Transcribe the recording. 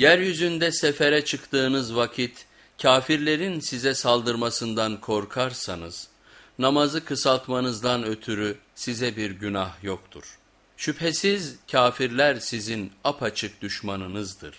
Yeryüzünde sefere çıktığınız vakit kafirlerin size saldırmasından korkarsanız namazı kısaltmanızdan ötürü size bir günah yoktur. Şüphesiz kafirler sizin apaçık düşmanınızdır.